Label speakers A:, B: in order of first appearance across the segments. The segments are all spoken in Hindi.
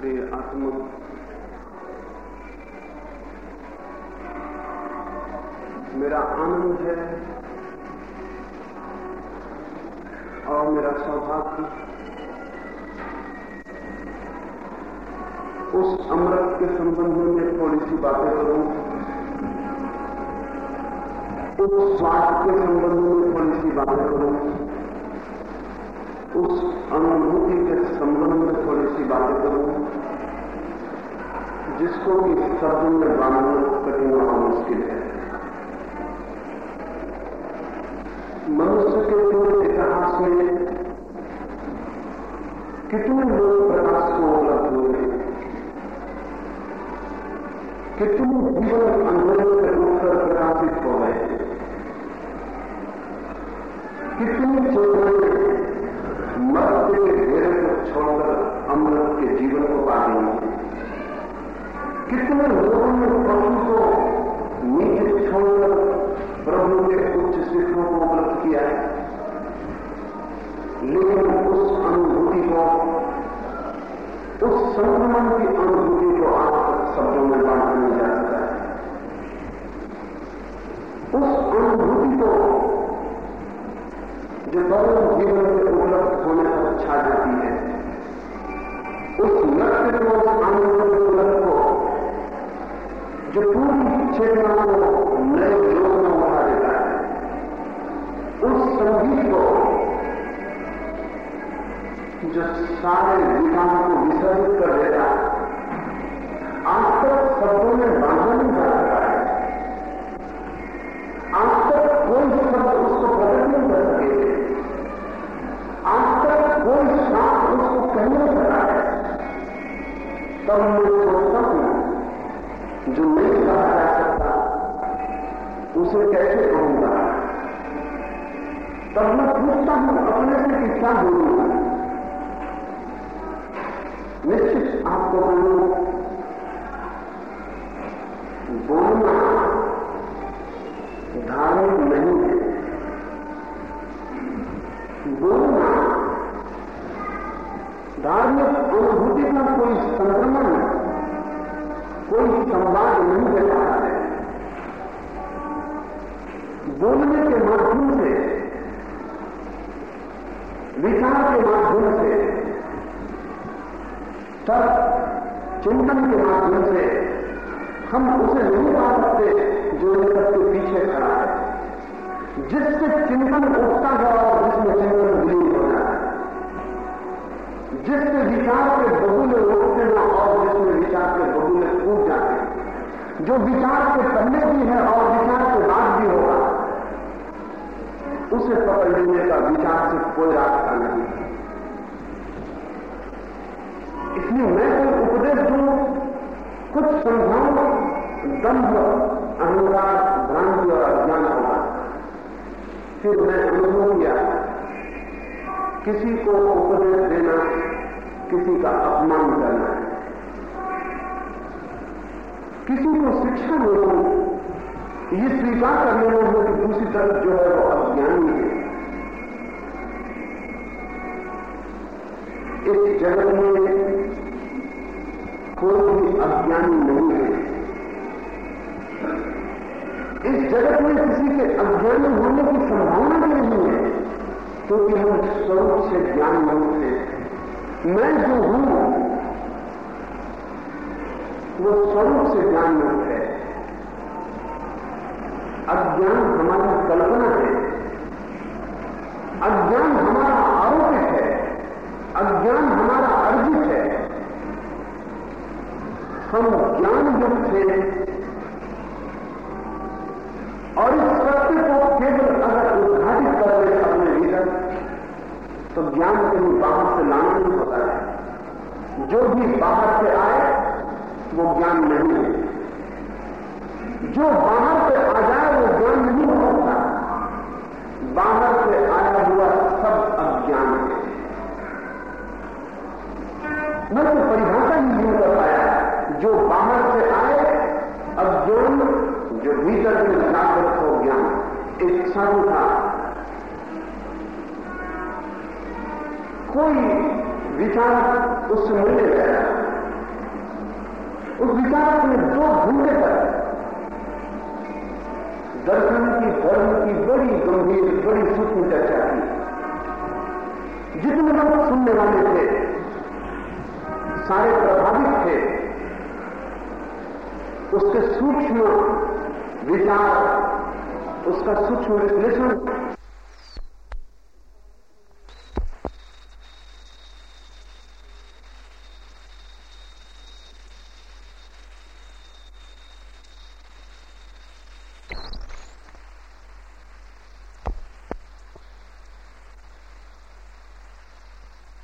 A: प्रिय आत्मा मेरा आनंद है और मेरा सौभाग्य। उस अमृत के संबंध में थोड़ी सी बातें करूँ। उस स्वाद के संबंध में थोड़ी सी बातें करूँ। उस अनुभूति के संबंध में थोड़ी सी बातें करूँ। जिसको कि शब्द में बांधना कठिन और मुश्किल है। मनुष्य के पूरे इतिहास में कितने लोग प्रकाश को उपलब्ध हुए कितने जीवन अंधेरे जो जो विचार के पहले भी है और विचार के बाद भी होगा। उसे पकड़ लेने का विचार से कोई रास्ता किसी को शिक्षा देना ये स्वीकार कर लेना है कि दूसरी तरफ़ जो है वो अज्ञानी है। इस जगत में कोई भी अज्ञानी नहीं है। इस जगत में किसी के अज्ञानी होने की संभावना भी नहीं है, क्योंकि हम स्वरूप से ज्ञान नहीं थे मैं जो हूँ वो स्वरूप से ज्ञान नहीं है। अज्ञान हमारी कल्पना है। अज्ञान हमारा आरोपित है। अज्ञान हमारा अर्जित है। हम ज्ञान युक्त थे और इस सत्य को केवल अगर उद्घाटित कर रहे अपने भीतर तो ज्ञान कहीं बाहर से लाना नहीं होता है। जो भी बाहर से आए वो ज्ञान नहीं है जो बाहर से आ जाए वो ज्ञान नहीं हो सकता। बाहर से आया हुआ सब अज्ञान है। मैं तो परिभाषा ही नहीं कर पाया। जो बाहर से आए अज्ञान जो भीतर से जागृत हो ज्ञान एक क्षण था। कोई विचार उससे मिलने गया। उस विचार में दो घंटे तक दर्शन की धर्म की बड़ी गंभीर, बड़ी सूक्ष्म चर्चा की। जितने लोग सुनने वाले थे, सारे प्रभावित थे, उसके सूक्ष्म विचार, उसका सूक्ष्म विश्लेषण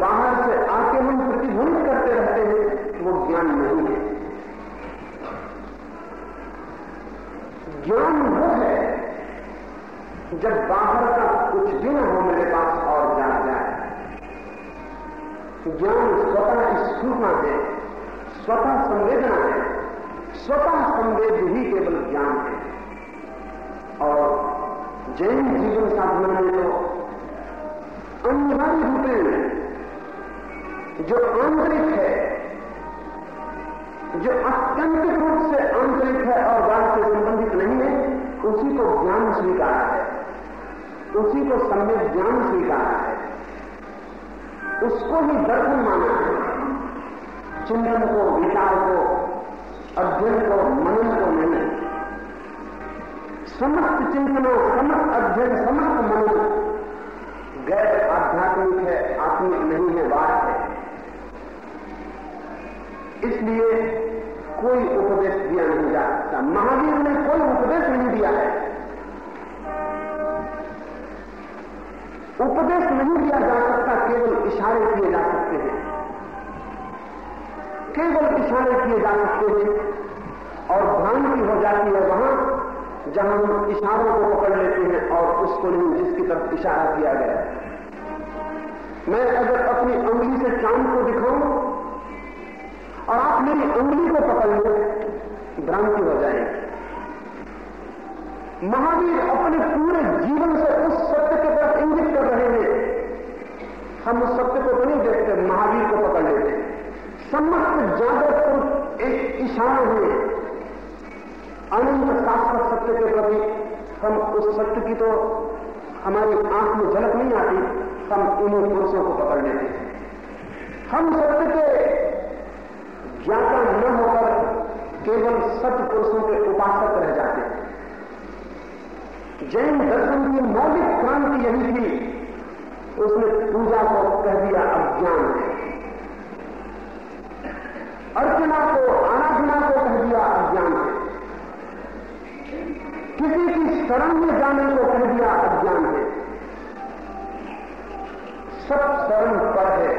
A: बाहर से आके हम प्रतिध्वनित करते रहते हैं, वो ज्ञान नहीं है। ज्ञान वो है, जब बाहर का कुछ भी न हो, मेरे पास और जान जाए। ज्ञान स्वतः स्फूर्णा है, स्वतः संवेदना है, स्वतः संवेद ही केवल ज्ञान है। जैन जीवन साधना में तो अनिवार्य रूप में जो आंतरिक है, जो अत्यंत रूप से आंतरिक है और बात से संबंधित नहीं है, उसी को ज्ञान स्वीकार है। उसी को सम्यक ज्ञान स्वीकार है। उसको ही दर्शन माना है। चिंतन को, विचार को, अध्ययन को, मनन को समस्त चिंतनों, समस्त अध्ययन, समस्त मनो। गैर आध्यात्मिक है, आत्मिक नहीं है, बात है। इसलिए कोई उपदेश दिया नहीं जा सकता। महावीर ने कोई उपदेश नहीं दिया है। उपदेश नहीं दिया जा सकता, केवल इशारे किए जा सकते हैं। केवल इशारे किए जा सकते हैं और भ्रांति हो जाती है वहाँ। जहाँ हम इशारों को पकड़ लेते हैं और उसको नहीं, जिसकी तरफ़ इशारा किया गया मैं अगर अपनी उंगली से चाँद को दिखाऊँ और आप मेरी उंगली को पकड़ लो भ्रांति हो जाएगी। महावीर अपने पूरे जीवन से उस सत्य के तरफ़ इंगित कर रहे हैं। हम उस सत्य को तो नहीं देखते, महावीर को पकड़ लेते। समस्त जागृत एक इशारा हुए अनंत शास्त्र सत्य के प्रति हम उस सत्य की तो हमारी आँख में झलक नहीं आती, हम इन्हीं पुरुषों को पकड़ लेते हैं। हम सत्य के ज्ञाता न होकर केवल सत्य पुरुषों के उपासक रह जाते हैं। जैन दर्शन की मौलिक क्रांति यही थी, उसने पूजा को कह दिया अज्ञान है अर्चना को, आराधना को कह दिया अज्ञान किसी की शरण में जाने को कह दिया अज्ञान है सब शरण पर है।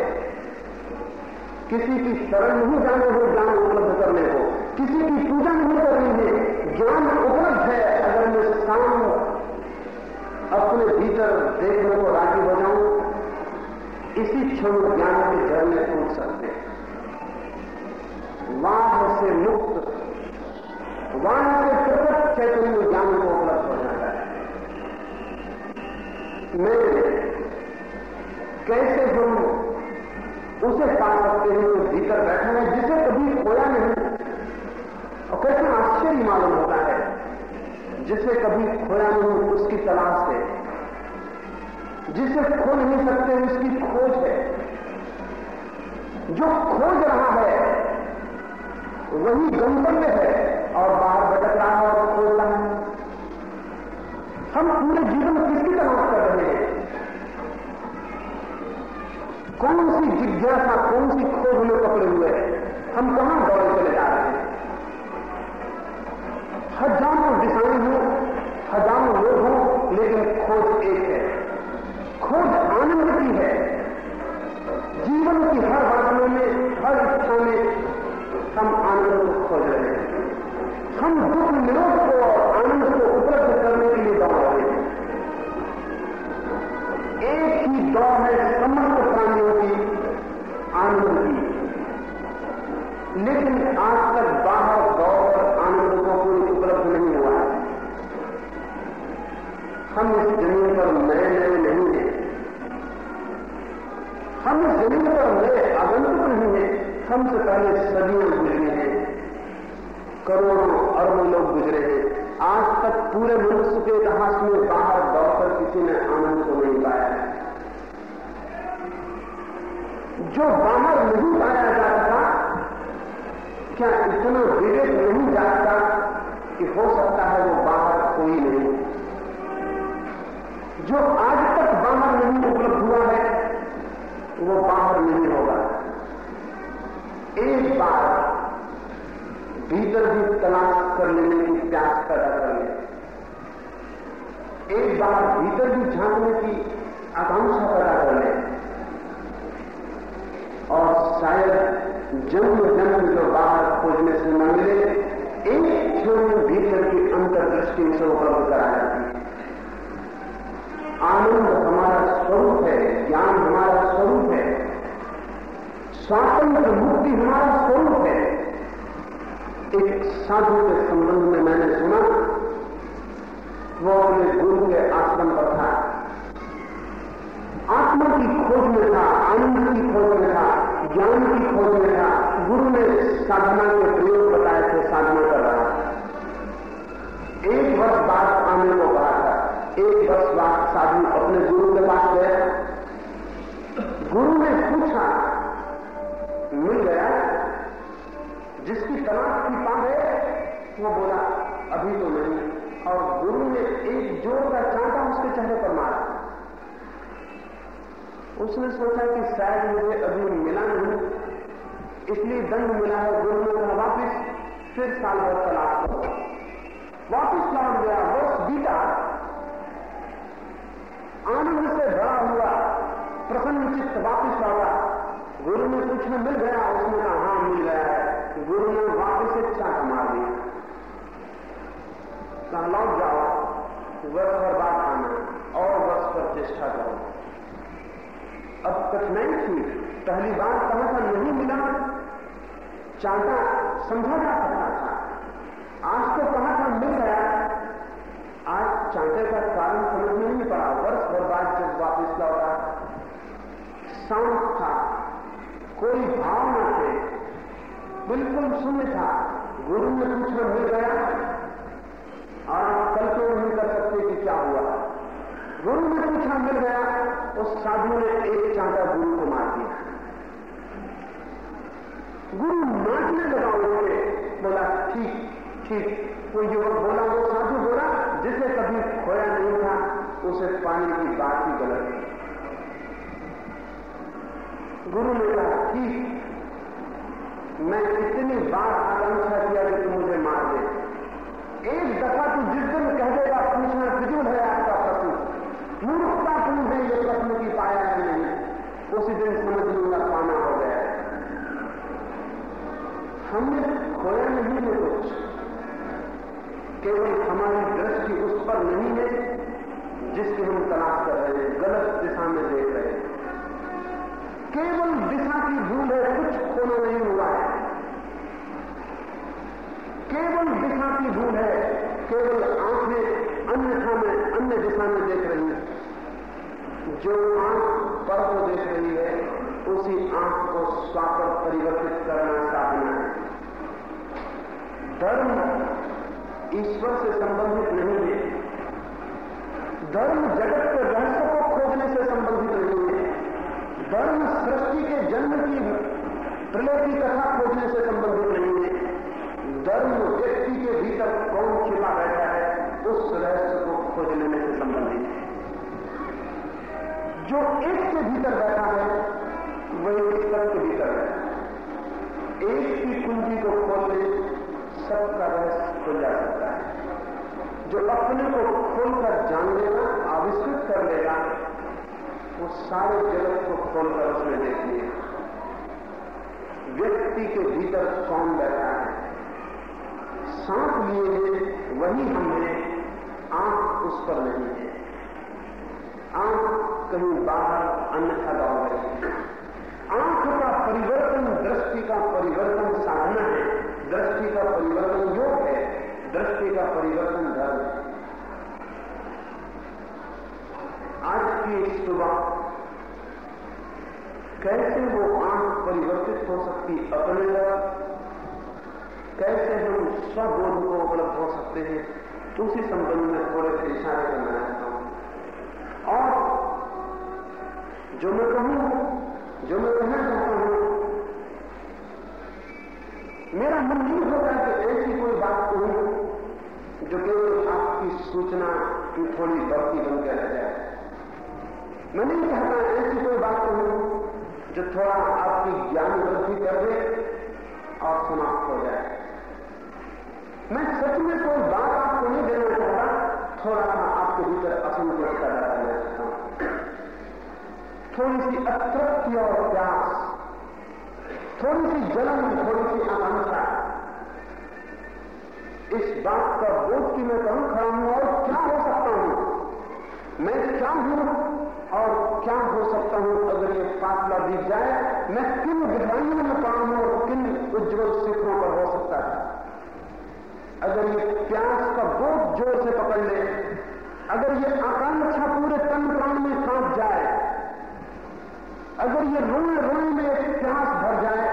A: किसी की शरण नहीं जाने हो, ज्ञान उपलब्ध करने को किसी की पूजा नहीं करनी है, ज्ञान उपलब्ध है। अगर मैं शाम अपने भीतर देखने को राज़ी हो जाऊँ, इसी क्षण ज्ञान के में टूट सकते वाह से मुक्त। वाह से प्रकट चैतन्य ज्ञान को उपलब्ध हो जाता है मैं कैसे हम उसे पा सकते हैं जो भीतर बैठे हैं, जिसे कभी खोया नहीं? और कैसे आश्चर्य मालूम होता है, जिसे कभी खोया नहीं उसकी तलाश है? जिसे खो नहीं सकते उसकी खोज है। जो खोज रहा है, वही गंतव्य है और बाहर भटक रहा है और खोज रहा है। हम पूरे जीवन किसकी तलाश कर रहे हैं? कौन सी जिज्ञासा, कौन सी खोज में पकड़े हुए हैं? हम कहाँ दौड़े चले जा रहे हैं? हज़ारों पहले सदियों गुजरी हैं करोड़ों अरबों लोग गुजरे हैं आज तक पूरे मनुष्य के इतिहास में बाहर दौड़कर किसी ने आनंद को नहीं पाया जो बाहर नहीं पाया जाता क्या इतना विवेक नहीं जाता कि हो सकता है वो बाहर कोई नहीं जो आज तक बाहर नहीं उपलब्ध हुआ है वो बाहर नहीं होगा एक बार भीतर भी तलाश कर लेने की प्यास पैदा कर ले। एक बार भीतर भी झांकने की आकांक्षा पैदा कर ले। और शायद जन्म जन्म जो बाहर खोजने से न मिले, एक क्षण भीतर की अंतर्दृष्टि से उपलब्ध करा जाती है। आनंद हमारा स्वरूप है, ज्ञान हमारा स्वरूप है। स्वातंत्र मुक्ति हमारा स्वरूप है। एक साधु के संबंध में मैंने सुना, वो अपने गुरु के आश्रम पर था। आत्मा की खोज में था, आनंद की खोज में था, ज्ञान की खोज में था। गुरु ने साधना के प्रयोग बताए थे, साधना कर रहा। एक वर्ष बाद आने को कहा था। एक वर्ष बाद साधु अपने गुरु के पास गया। गुरु ने पूछा मिल गया, जिसकी तलाश की पा है, वो बोला, अभी तो नहीं। और गुरु ने एक ज़ोर का चांटा उसके चेहरे पर मारा। उसने सोचा कि शायद मुझे अभी मिला नहीं। इसलिए दंड मिला है गुरु ने कहा, वापिस फिर साल भर तलाश करो। वापिस लौट गया वर्ष बीता। आनंद से भरा हुआ, प्रसन्न चित्त वापिस लौटा। गुरु ने कुछ पूछा मिल गया, उसने कहा हाँ मिल गया। है गुरु ने वापिस एक चाटा मार दिया कहा, लौट जाओ वर्ष भर बाद आना और वर्ष पर चेष्टा करो। अब कठिनाई थी। पहली बार कहा था नहीं मिला। चांटा समझा जा सकता था। आज तो कहा था, मिल गया। आज चांटे का कारण समझ में नहीं पड़ा। वर्ष भर बाद जब वापिस लौटा, शांत था। कोई भाव न थे। बिल्कुल शून्य था। गुरु ने पूछना मिल गया और आप कल्पना नहीं कर सकते कि क्या हुआ। गुरु ने पूछा मिल गया, उस साधु ने एक चांटा गुरु को मार दिया। गुरु नाचने लगा उन्होंने बोला, ठीक ठीक। कोई युवक बोला, वो साधु बोला, जिसे कभी खोया नहीं था, उसे पाने की बात ही गलत थी। गुरु ने कहा ठीक मैं इतनी बार आकांक्षा किया कि तुम मुझे मार दे। एक दफ़ा तू जिस दिन कह देगा, पूछना फिजूल है आपका प्रश्न मूर्खतापूर्ण है ये प्रश्न की पाया है नहीं। उसी दिन समझ लूँगा पाना हो गया। हमने खोया नहीं है कुछ। केवल हमारी दृष्टि उस पर नहीं है जिसकी हम तलाश कर रहे हैं। गलत दिशा में देख केवल दिशा की भूल है, कुछ खोना नहीं हुआ है। केवल दिशा की भूल है, केवल आँखें अन्यथा में, अन्य दिशा में देख रही है। जो आँख पर को देख रही है, उसी आँख को स्वापर परिवर्तित करना साधना है। धर्म ईश्वर से संबंधित नहीं है। धर्म जगत के रहस्य धर्म सृष्टि के जन्म की प्रलय की कथा खोजने से संबंधित नहीं है। धर्म व्यक्ति के भीतर कौन छिपा बैठा है, उस रहस्य को खोज लेने से संबंधित है। जो एक के भीतर बैठा है, वही एक सबके भीतर है। एक की कुंजी को खोलने सबका रहस्य खुल जा सकता है। जो अपने को खोलकर जान लेगा आविष्कृत कर लेगा वो सारे जगत को खोलकर उसने देख लिया व्यक्ति के भीतर कौन बैठा है? सांप लिए हैं, वही हम हैं। आँख उस पर नहीं है। आँख कहीं बाहर अन्यथा दौड़ रही है। आँख का परिवर्तन दृष्टि का परिवर्तन साधना है। दृष्टि का परिवर्तन योग है। दृष्टि का परिवर्तन धर्म है। आज की सुबह कैसे वो आँख परिवर्तित हो सकती, अपने तरफ़ कैसे हम स्वबोध को उपलब्ध हो सकते हैं, उसी संबंध में थोड़े से इशारे करना चाहता हूँ। और जो मैं कहूँ, जो मैं कहना चाहता हूँ, मेरा मन नहीं होता कि ऐसी कोई बात कहूँ जो केवल आपकी सूचना की थोड़ी बढ़ती बन के रह जाए। मैं नहीं चाहता ऐसी कोई बात कहूँ जो थोड़ा आपकी ज्ञान वृद्धि कर दे और समाप्त हो जाए। मैं सच में कोई बात आपको नहीं देना चाहता, थोड़ा सा आपके भीतर असंतोष पैदा करना चाहता थोड़ी सी अतृप्ति और प्यास, थोड़ी सी जलन, थोड़ी सी आकांक्षा इस बात का बोध कि मैं कहूँ खड़ा हूँ और क्या हो सकता हूँ? मैं क्या हूँ और क्या हो सकता हूँ अगर ये फासला बीत जाए? मैं किन विधानियों में पड़ा हूँ और किन उज्जवल शिखरों पर हो सकता है? अगर ये प्यास का बहुत ज़ोर से पकड़ ले, अगर ये आकांक्षा पूरे तन प्राण में काँप जाए, अगर ये रोए रोए में एक प्यास भर जाए,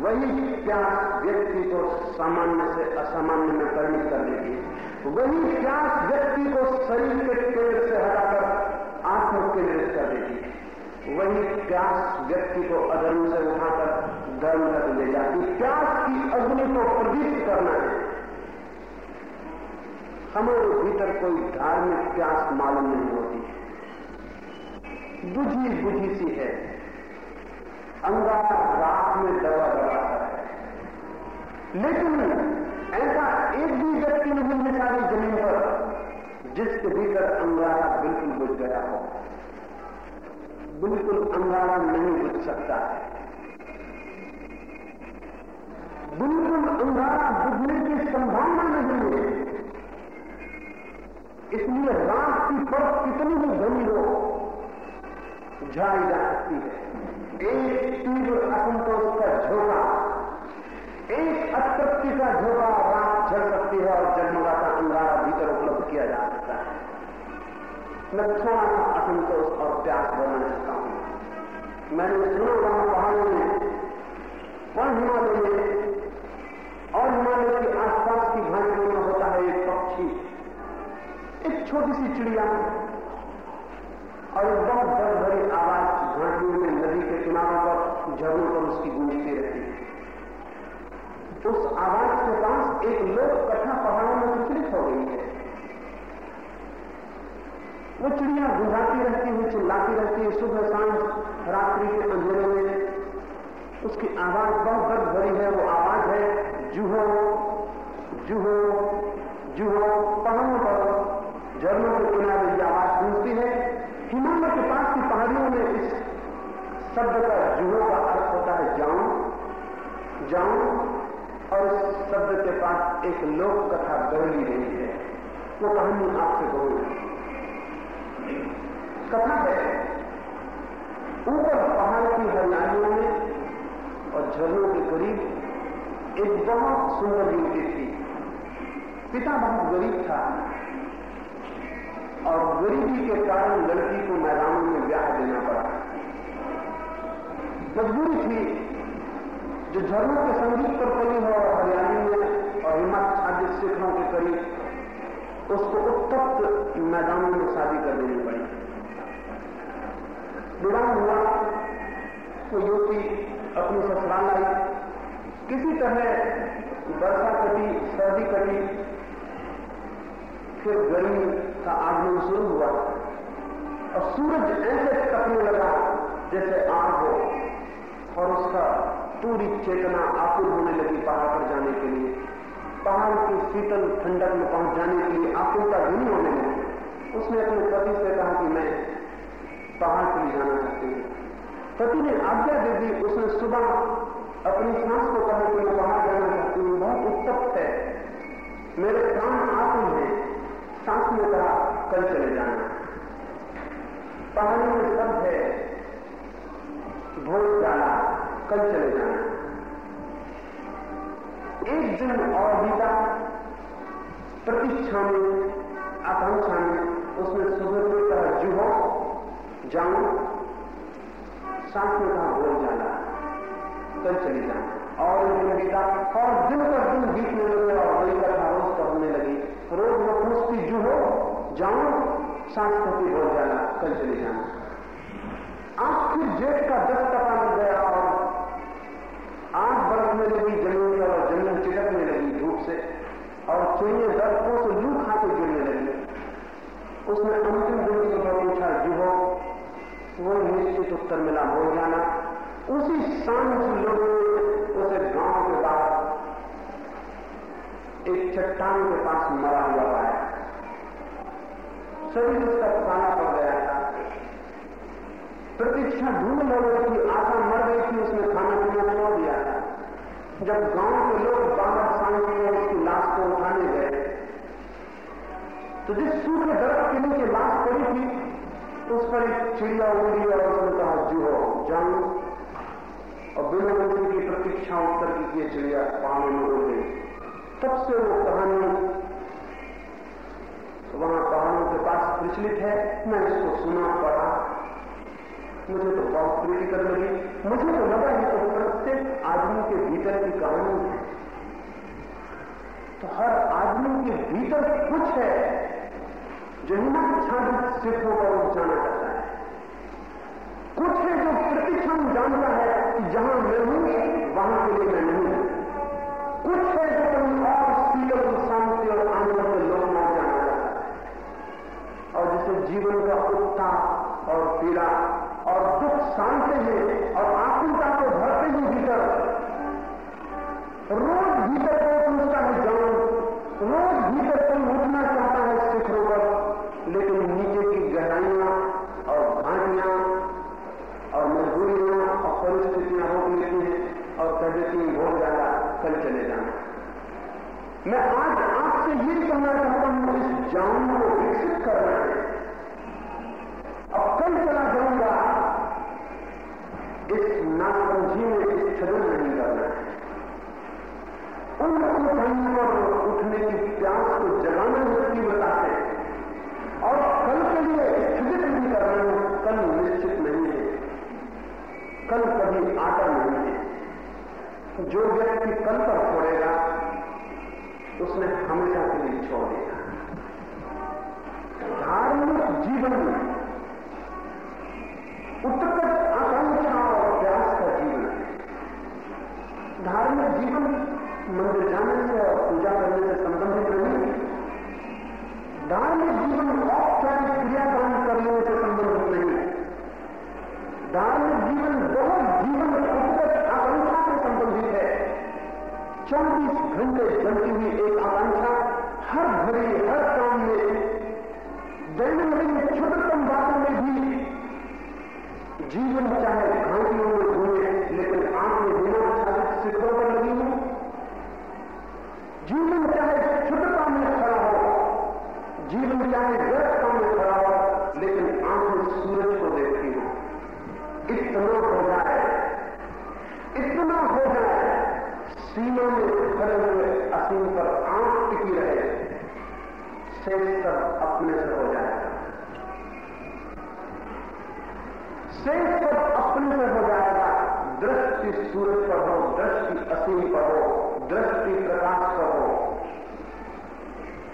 A: वही प्यास व्यक्ति को सामान्य से असामान्य में परिणित कर देगी। वही प्यास व्यक्ति को शरीर के पेड़ से हटाकर आत्म केंद्रित कर देगी वही प्यास व्यक्ति को अधर्म से उठाकर धर्म तक ले जाती प्यास की अग्नि को प्रदीप्त करना है। हमारे भीतर कोई धार्मिक प्यास मालूम नहीं होती। बुझी बुझी सी है। अंगारा रात में दबा दबाता है। लेकिन ऐसा एक भी व्यक्ति नहीं मिला ज़मीन पर, जिसके भीतर अंगारा बिल्कुल बुझ गया हो। बिल्कुल अंगारा नहीं बुझ सकता। है बिल्कुल अंगारा बुझने की संभावना नहीं है। इसलिए रात की परत कितनी भी घनी हो झाड़ी जा सकती है। एक तीव्र असंतोष का झोंका। एक अतृप्ति का झोंका रात झड़ सकती है और जगमगाता अंगारा भीतर उपलब्ध किया जा सकता है। मैं थोड़ा सा असंतोष और प्यास बनना चाहता हूँ। मैंने सुना वहाँ पहाड़ों में वहाँ हिमालय में और हिमालय के आसपास की घाटियों में होता है एक पक्षी। एक छोटी सी चिड़िया और उस आवाज़ के पास एक लोक कथा पहाड़ों में विचलित हो गई है। वो चिड़िया गुंजाती रहती है चिल्लाती रहती है सुबह शाम, रात्रि के अंधेरे में। उसकी आवाज़ बहुत दर्द भरी है, वो आवाज़ है, जूहो जूहो जूहो, पहाड़ों पर, झरनों के किनारे की आवाज़ गूंजती है। हिमालय के पास की पहाड़ियों में इस शब्द का जुहो का अर्थ होता है जाऊँ जाऊँ और इस शब्द के पास एक लोक कथा गढ़ी रही है। वो कहानी आपसे कहूँगी कथा है, ऊपर पहाड़ की हरियालियों में और झरनों के करीब एक बहुत सुंदर युवती थी पिता बहुत गरीब था और गरीबी के कारण लड़की को मैदानों में ब्याह देना पड़ा। मजबूरी थी जो झरनों के संगीत पर पली हो हरियाली में और छादित शिखरों के करीब, उसको उत्तप्त मैदानों में शादी कर देनी पड़ी। विराम हुआ तो युवती अपनी ससुराल आई। किसी तरह वर्षा कटी, सर्दी कटी, फिर गर्मी का आगमन शुरू हुआ। और सूरज ऐसे तपने लगा जैसे आग हो। और उसका पूरी चेतना आकुल होने लगी पहाड़ पर जाने के लिए। पहाड़ की शीतल ठंडक में पहुँच जाने के लिए आकुलता धुनी होने लगी। उसने अपने पति से कहा कि मैं पहाड़ के लिए जाना चाहती हूँ। पति ने आज्ञा दे दी। उसने सुबह अपनी सांस को कहा कि मैं पहाड़ जाना चाहती हूँ। बहुत उत्तप्त है। मेरे प्राण आकुल है। सांस ने कहा, कल चले जाना। पहाड़ी में सब है भोज डाला कल चले जाना। एक दिन और बीता। प्रतीक्षा में आकांक्षा में, उसने सुबह को कहा जुहो, जाऊँ सांस ने कहा भोज डाला कल चली जाए और दिन बीता और दिन पर दिन बीतने लगे, और वही कथा रोज पढ़ने लगी। रोज वो पूछती जू हो जाओ सांस्कृतिक हो जाना। कल चली जाना। आखिर जेठ का दस टका लग गया, और आग बरसने लगी ज़मीन पर और ज़मीन चिटकने लगी धूप से। और चुनिए दस को तो जू खा के गिरने लगी। उसने अंतिम दिन की मैं पूछा, जू हो वो निश्चित उत्तर मिला, हो जाना। उसी साँझ लोगों ने उसे गाँव के बाहर एक चट्टान के पास मरा हुआ पाया। शरीर उसका खाना पड़ गया था। प्रतीक्षा ढूंढ लोगों की आशा मर गई थी, उसने खाना पीना छोड़ दिया। जब गाँव के लोग बाहर साँझ में उसकी लाश को उठाने गए तो जिस सूखे दरख्त के नीचे लाश पड़ी थी, उस पर एक चिड़िया उड़ी और उसने कहा, जू हो जाऊँ और बिना किसी की प्रतीक्षा उत्तर की किए चिड़िया पानी में उड़ गई। तब से वो कहानी, वहाँ पहाड़ों के पास प्रचलित है। मैं इसको सुना, पढ़ा। मुझे तो बहुत प्रीतिकर लगी। मुझे तो लगा ये तो प्रत्येक आदमी के भीतर की कहानी है। तो हर आदमी के भीतर कुछ है जो हिम्मत छादित सिर्फ़ होकर वो जाना चाहता है। कुछ है जो प्रतिक्षण जानता है कि जहाँ मैं हूँ, वहाँ के लिए मैं नहीं हूँ। कुछ है जो कहीं और शीतल शांति और आनंद से लोग ना जाना चाहता है और जिसे जीवन का उत्साह और पीड़ा और दुख शांति हैं और आत्मता को भरते ही भीतर। रोज भीतर को पूछता है जाऊँ रोज भीतर कोई उठना चाहता है शिखरों पर लेकिन नीचे की गहराइयाँ और घाटियाँ और मजबूरियाँ और परिस्थितियाँ रोक लेती हैं और कह देती हैं जाएगा कल चले जाना मैं आज आपसे ये कहना चाहता हूँ, इस जान को विकसित करना है। अब कल चला जाऊँगा। इस नासमझी में स्थगन नहीं करना है। उन उठाने पर उठने की प्यास को जगाना तीव्रता से और कल के लिए स्थगित नहीं करना है कल निश्चित नहीं है। कल कभी आता नहीं है। जो व्यक्ति कल पर छोड़ेगा, उसने हमेशा के लिए छोड़ दिया धार्मिक जीवन में उत्कट आकांक्षा और प्रयास का जीवन धार्मिक जीवन मंदिर जाने से और पूजा करने से संबंधित नहीं। धार्मिक जीवन औपचारिक क्रियाक्रम करने से संबंधित नहीं। है धार्मिक जीवन बहुत जीवन उत्कट आकांक्षा से संबंधित है। चौबीस घंटे जलती हुई एक आकांक्षा हर घड़ी, हर काम में, दैनंदिन छोटतम बातों में भी जीवन चाहे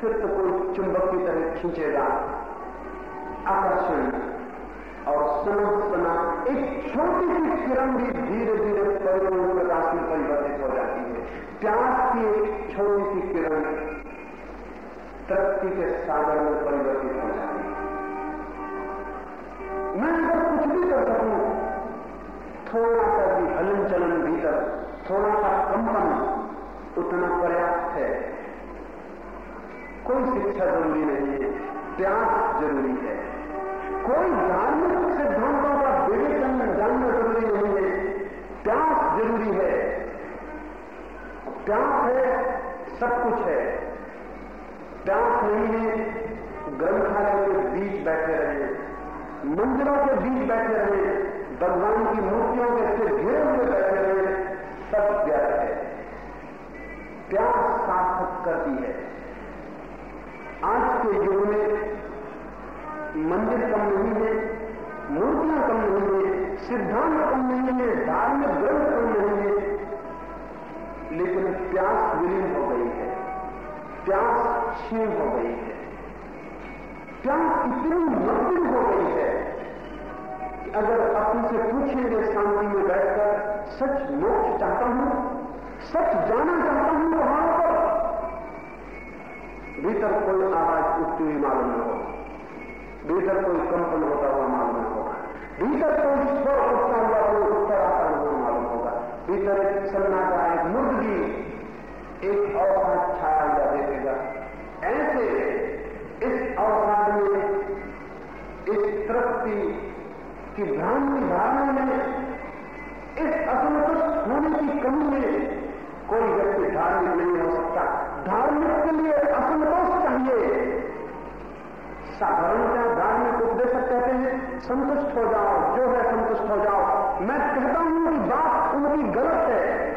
A: फिर तो कोई चुंबक की तरह खींचेगा आकर्षण और समझना एक छोटी सी किरण भी धीरे धीरे परिवर्तन प्रकाश में परिवर्तित हो जाती है प्यास की एक छोटी सी किरण तरक्की के सागर में परिवर्तित हो जाती है मैं अगर कुछ भी कर सकूँ थोड़ा सा भी हलन चलन भीतर थोड़ा सा कंपन उतना पर्याप्त है कोई शिक्षा ज़रूरी नहीं है, प्यास ज़रूरी है। कोई धार्मिक सिद्धांतों का विवेचन जानना ज़रूरी नहीं है, प्यास ज़रूरी है। प्यास है, सब कुछ है। प्यास नहीं है, ग्रंथालय के बीच बैठे रहे, मंदिरों के बीच बैठे रहे, भगवान की मूर्तियों के सिर घिरे हुए बैठे रहे, सब व्यर्थ है। प्यास सार्थक करती है। के युग में मंदिर कम नहीं है, मूर्तियाँ कम नहीं है, सिद्धांत कम नहीं है धार्मिक ग्रंथ कम नहीं है, लेकिन प्यास विलीन हो गई है। प्यास क्षीण हो गई है। प्यास इतनी मज़बूत हो गई है कि अगर अपने से पूछेंगे शांति में बैठकर, सच मोक्ष चाहता हूँ, सच जाना चाहता हूँ वहाँ पर भीतर कोई आवाज़ उठती हुई मालूम न हो। भीतर कोई कंपन होता हुआ मालूम न होगा। भीतर कोई स्वर उठता हुआ कोई उत्तर आता हुआ मालूम होगा। भीतर एक सन्नाटा, एक मुर्दगी एक अवसाद छाया हुआ देखेगा। ऐसे इस अवसाद में, इस तृप्ति की भ्रांति धारणा में, इस असंतुष्ट होने की कमी में कोई व्यक्ति धार्मिक नहीं हो सकता। धार्मिक के लिए असंतोष चाहिए। साधारणतः धार्मिक उपदेशक कहते हैं, संतुष्ट हो जाओ, जो है संतुष्ट हो जाओ। मैं कहता हूँ कि बात उनकी गलत है।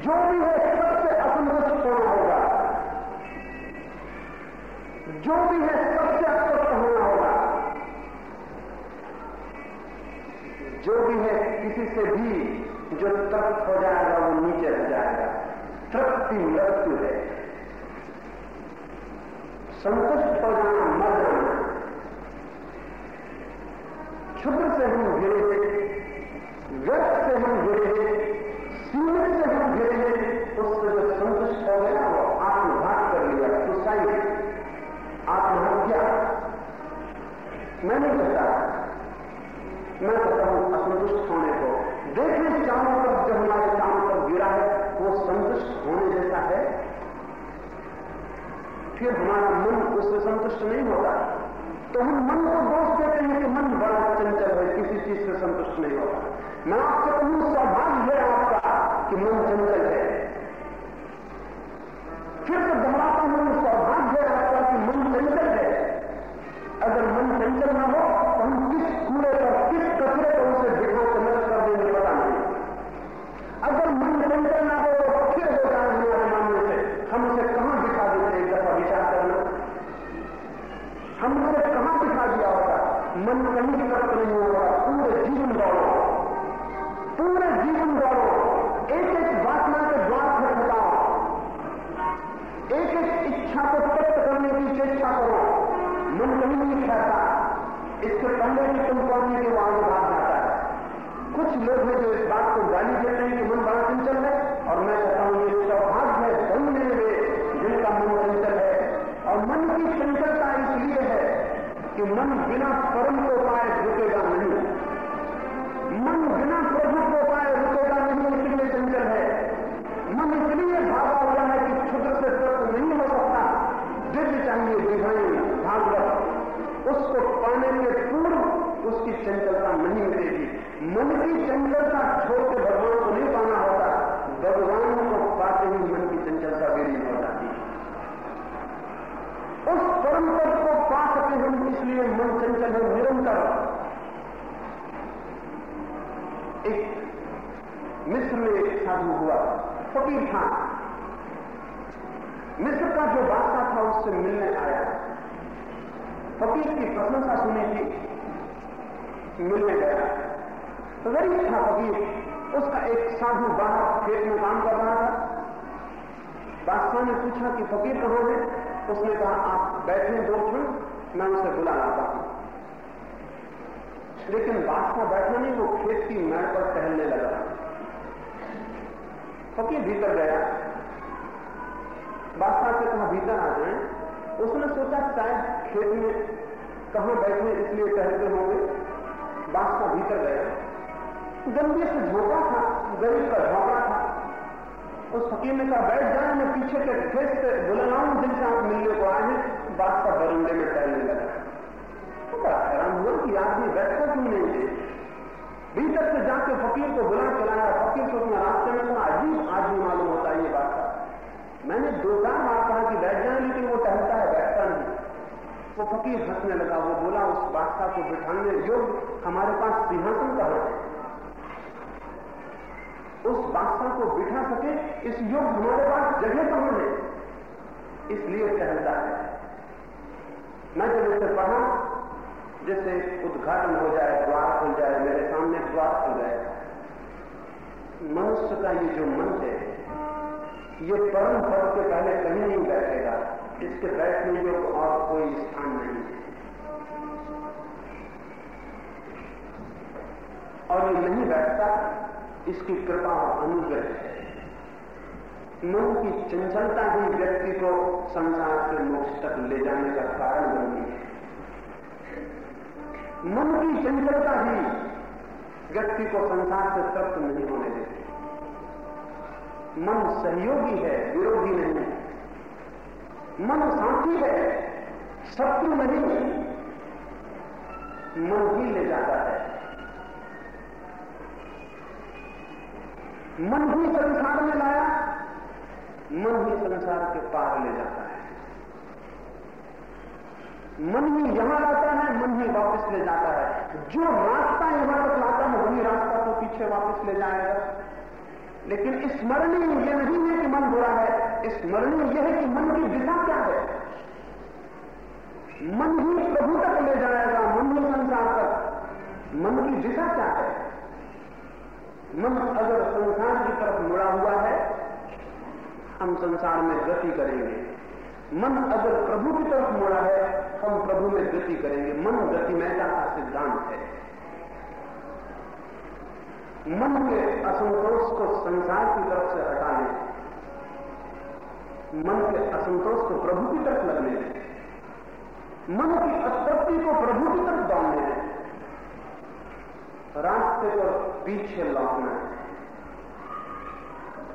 A: जो भी है, सबसे असंतुष्ट होना होगा। जो भी है, सबसे अस्वस्थ होना होगा। जो भी है, किसी से भी जो तृप्त हो जाएगा, वो नीचे रह जाएगा। तृप्ति मृत्यु है। संतुष्ट हो जाना मर जाना क्षुद्र से हम घिरे व्यर्थ से हम घिरे सीमित से हम घिरे उससे जो संतुष्ट हो गया, वो आत्मघात कर लिया, सुसाइड। आत्महत्या। मैं नहीं कहता। मैं कहता हूँ असंतुष्ट होने को फिर हमारा मन उससे संतुष्ट नहीं होता। तो हम मन को दोष देते हैं कि मन बड़ा चंचल है, किसी चीज़ से संतुष्ट नहीं होता। मैं आपसे कहूँ, सौभाग्य है आपका कि मन चंचल है। फिर तो मन कहीं तरफ़ नहीं होगा पूरे जीवन दौड़ो। पूरे जीवन दौड़ो। एक एक वासना के द्वार से बताओ एक एक इच्छा को तृप्त करने की चेष्टा करो। मन कहीं नहीं ठहरता। इससे पहले भी तुम मन बिना परम को पाए रुकेगा नहीं। मन बिना प्रभु को पाए रुकेगा नहीं, इसलिए चंचल है। मन इसलिए भागा हुआ है कि क्षुद्र से तत्व नहीं हो सकता। दिव्य चाहिए दिखाई भागवत, उसको पाने के पूर्व उसकी चंचलता नहीं मिलेगी मन की चंचलता छोड़ के भगवान को नहीं पाना होता भगवान को पाते ही मन की चंचलता विलीन हो जाती है उस परम पद को पा सके हम इसलिए मन चंचल है निरंतर एक मिस्र में साधु हुआ। फकीर था। मिस्र का जो बादशाह था, उससे मिलने आया। फकीर की प्रशंसा सुनी थी मिलने गया। तो गरीब था फकीर। उसका एक साधु बाहर खेत में काम कर रहा था। बादशाह ने पूछा कि फकीर कहाँ है? उसने कहा, आप बैठे दो क्षण, मैं उसे बुला लाता हूँ। लेकिन बादशाह बैठा नहीं, वो खेत की मैट पर टहलने लगा। फकीर भीतर गया। बादशाह से कहा, भीतर आ जाए। उसने सोचा, शायद खेत में कहाँ बैठे इसलिए टहलते होंगे। बादशाह भीतर गया। गंभीर से झोंका था, गरीब का झोंका था। उस फकीर ने कहा, बैठ जाए मैं पीछे के खेत से बुला लाऊं जिनसे आप मिलने को आए हैं। बादशाह बरंडे में टहलने लगा। तो बड़ा हैरान हुआ कि आदमी बैठा क्यों नहीं भीतर से जाके फकीर को बुला चलाया फकीर को अपना रास्ते में कहा अजीब आदमी मालूम होता है ये बादशाह मैंने दो चार बार कहा कि बैठ जाए, लेकिन वो टहलता है, बैठता नहीं। वो फकीर हंसने लगा। वो बोला, उस बादशाह को बिठाने योग्य हमारे पास सिंहासन कहाँ है? उस बादशाह को बिठा सके, इस युग हमारे पास जगह कहाँ है? इसलिए टहलता है। मैं जब इसे पढ़ा जैसे उद्घाटन हो जाए, द्वार खुल जाए, मेरे सामने द्वार खुल गए मनुष्य का ये जो मन है, ये परम पद के पहले कहीं नहीं बैठेगा। इसके बैठने योग और कोई स्थान नहीं है। और ये नहीं बैठता, इसकी कृपा और अनुग्रह है। मन की चंचलता ही व्यक्ति को संसार से मोक्ष तक ले जाने का कारण बनती है। मन की चंचलता ही व्यक्ति को संसार से तृप्त नहीं होने देती। मन सहयोगी है, विरोधी नहीं मन साथी है, शत्रु नहीं मन ही ले जाता है। मन ही संसार में लाया, मन ही संसार के पार ले जाता है। मन ही यहाँ लाता है, मन ही वापस ले जाता है। जो रास्ता यहाँ तक लाता है, वही रास्ता को पीछे वापस ले जाएगा। लेकिन स्मरणीय यह नहीं है कि मन बुरा है, स्मरणीय यह है कि मन की दिशा क्या है। मन ही प्रभु तक ले जाएगा, मन ही संसार तक। मन की दिशा क्या है? मन अगर संसार की तरफ़ मुड़ा हुआ है, हम संसार में गति करेंगे। मन अगर प्रभु की तरफ़ मुड़ा है हम प्रभु में गति करेंगे। मन गतिमयता का सिद्धांत है। मन के असंतोष को संसार की तरफ़ से हटा लें। मन के असंतोष को प्रभु की तरफ़ लगने दें। मन की अतृप्ति को प्रभु की तरफ़ दौड़ने दें। रास्ते पर पीछे लौटना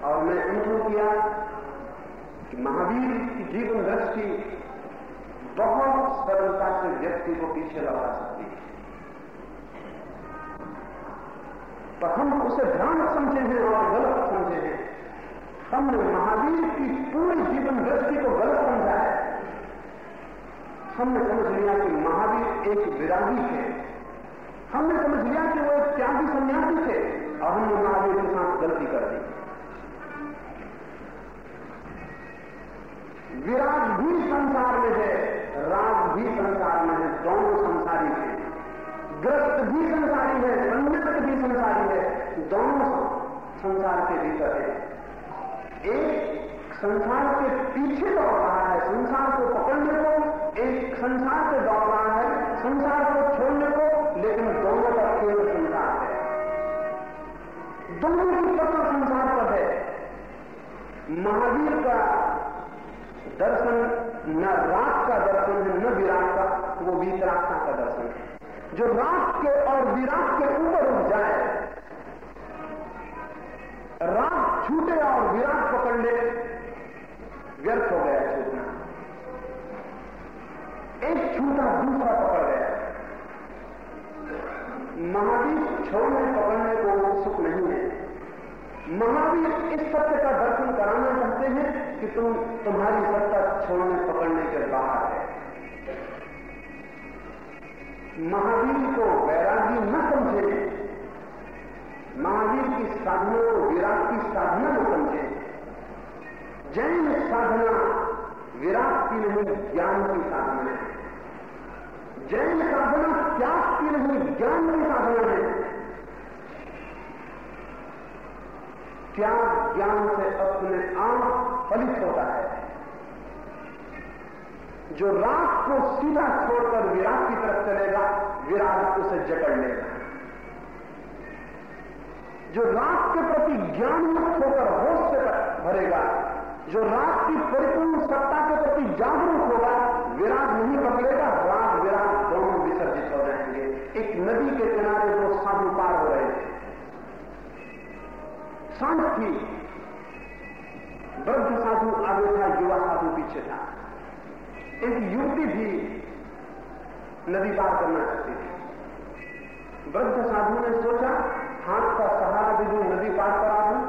A: और मैं अनुभव किया कि महावीर की जीवन दृष्टि बहुत सरलता से व्यक्ति को पीछे लगा सकती है। पर हम उसे भ्रांत समझे हैं और गलत समझे हैं। हमने महावीर की पूरी जीवन दृष्टि को गलत समझा है। हमने समझ लिया कि महावीर एक विरागी है। हमने समझ लिया कि वो एक त्यागी सन्यासी थे और हमने महावीर के साथ गलती कर दी। विराग भी संसार में है। राग भी संसार में है, दोनों संसारी है। ग्रस्त भी संसारी है संयत भी संसारी है, दोनों संसार के भीतर है। एक संसार के पीछे दौड़ रहा है, संसार को पकड़ने को, एक संसार से दौड़ रहा है, संसार को छोड़ने को, लेकिन दोनों का केवल संसार है। दोनों की पकड़ संसार पर है। महावीर का दर्शन न रात का दर्शन है, न विराट का वो वीतरागता का दर्शन है। जो रात के और विराट के ऊपर उठ जाए, रात छूटे और विराट पकड़ ले, व्यर्थ हो गया छूटना। एक छूटा दूसरा पकड़ गया। महावीर छोड़ने पकड़ने को उत्सुक नहीं है। महावीर इस सत्य का दर्शन कराना चाहते हैं कि तुम तुम्हारी सत्ता छोड़ने, पकड़ने के बाहर है। महावीर को वैरागी न समझे। महावीर की साधना को विराट की साधना न समझे। जैन साधना विराट की नहीं, ज्ञान की साधना है। जैन साधना त्याग की नहीं, ज्ञान की साधना है। त्याग ज्ञान से अपने आप फलित होता है। जो रात को सीधा छोड़कर विराट की तरफ़ चलेगा, विराट उसे जकड़ लेगा। जो रात के प्रति ज्ञान मुक्त होकर होश से भरेगा, जो रात की परिपूर्ण सत्ता के प्रति जागरूक होगा विराट नहीं पकड़ेगा रात विराट दोनों विसर्जित हो जाएँगे एक नदी के किनारे दो साधु पार हो रहे थे साँझ थी वृद्ध साधु आगे था युवा साधु पीछे था एक युवती भी नदी पार करना चाहती थी। वृद्ध साधु ने सोचा, हाथ का सहारा दे दूँ नदी पार करा दूँ।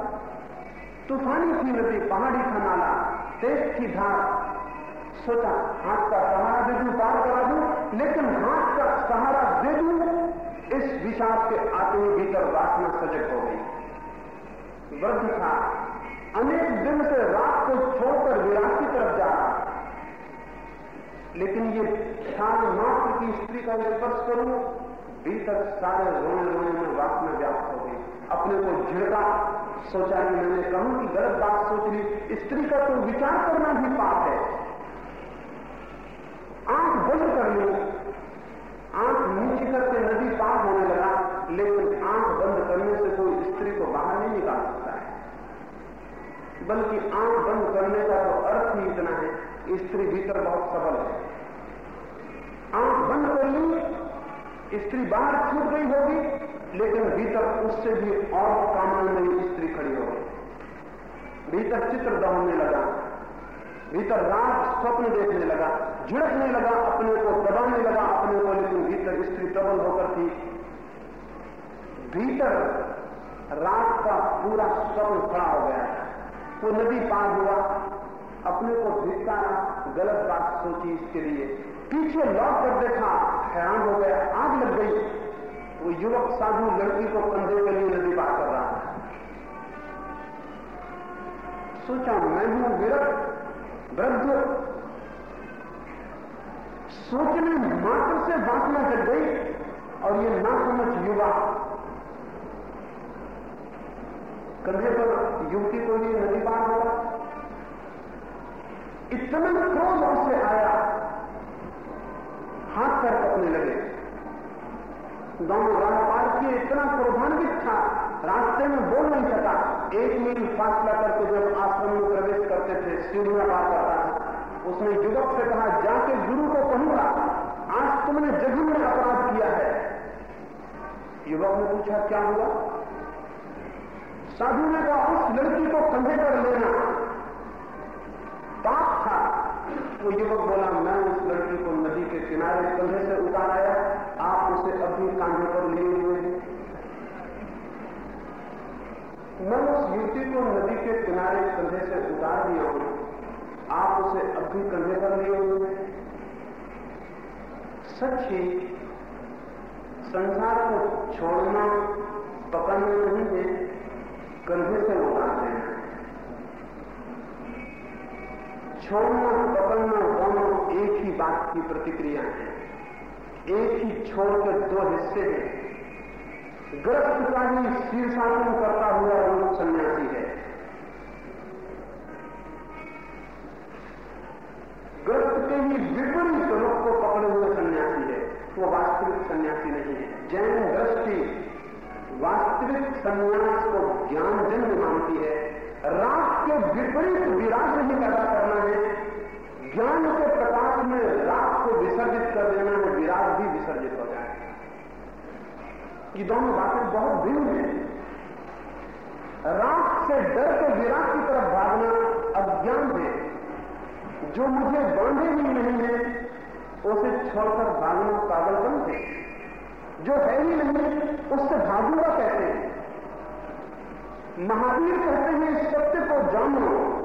A: तूफानी थी नदी, पहाड़ी था नाला, तेज थी धार। सोचा, हाथ का सहारा दे दूँ, पार करा दूँ, लेकिन हाथ का सहारा दे दूँ। इस विषाद के आते ही भीतर वासना सजग हो गई। वृद्ध था अनेक दिन से रात को छोड़कर विराट की तरफ़ जा रहा। लेकिन ये ख्याल मात्र की स्त्री का स्पर्श करूँ भीतर सारे रोने रोने में वासना व्याप्त हो गई। अपने को झिड़का। सोचा कि मैंने कहूँ कि गलत बात सोच ली। स्त्री का तो विचार करना भी पाप है। आँख बंद कर ली। आँख नीचे करके नदी पार होने लगा। लेकिन आँख बंद करने से कोई स्त्री को बाहर नहीं बल्कि आँख बंद करने का तो अर्थ ही इतना है, स्त्री भीतर बहुत सबल है। आँख बंद कर ली, स्त्री बाहर छूट गई होगी, लेकिन भीतर उससे भी और कामन में स्त्री खड़ी होगी। भीतर चित्र दौड़ने लगा, भीतर रात स्वप्न देखने लगा, झिड़कने लगा अपने को, दबाने लगा अपने को, लेकिन भीतर स्त्री प्रबल होकर थी। भीतर रात का पूरा स्वप्न खड़ा हो गया। वो नदी पार हुआ। अपने को धिक्कारा, गलत बात सोची इसके लिए। पीछे लौट कर देखा, हैरान हो गया, आग लग गई। वो युवक साधु लड़की को कंधे के लिए नदी पार कर रहा था। सोचा, मैं हूँ विरक्त वृद्ध। सोचने मात्र से वासना जग गई और ये ना समझ युवा कंधे पर युवती को लिए नदी पार हुआ इतना क्रोध उससे आया। हाथ पैर कपने लगे। दोनों राह पार किए, इतना क्रोधान्वित था। रास्ते में बोल नहीं सका एक मील फासला करके जब आश्रम में प्रवेश करते थे सीढ़ियाँ पार करता था। उसने युवक से कहा, जाके गुरु को कहूँगा आज तुमने जघन में अपराध किया है। युवक ने पूछा, क्या हुआ? साधु ने कहा, उस लड़की को कंधे पर लेना। पाप था। वो युवक बोला, मैं उस लड़की को नदी के किनारे कंधे से उतार आया। आप उसे अभी कांधे पर लिए हुए मैं उस युवती को नदी के किनारे कंधे से उतार दिया हूँ। आप उसे अभी कंधे पर लिए हुए सच ही, संसार को छोड़ना, पकड़ना नहीं है। कंधे से उतारते हैं छोड़ना पकड़ना दोनों एक ही बात की प्रतिक्रिया है। एक ही छोड़ के दो हिस्से हैं। ग्रस्त का ही शीर्षासन करता हुआ रूप सन्यासी है। ग्रस्त के ही विपरीत रूप को पकड़े हुए सन्यासी है। वो वास्तविक सन्यासी नहीं है। जैन दृष्टि वास्तविक सन्यास को ज्ञान जन्म मानती है रात के विपरीत विराट नहीं पैदा करना है। ज्ञान के प्रकाश में रात को विसर्जित कर देना है विराट भी विसर्जित हो जाए। ये दोनों बातें बहुत भिन्न हैं। रात से डर के विराट की तरफ़ भागना अज्ञान है। जो मुझे बांधे ही नहीं है, उसे छोड़कर भागना पागलपन है। जो है ही नहीं उससे भागूँगा हैं। महावीर कहते हैं इस सत्य को जानो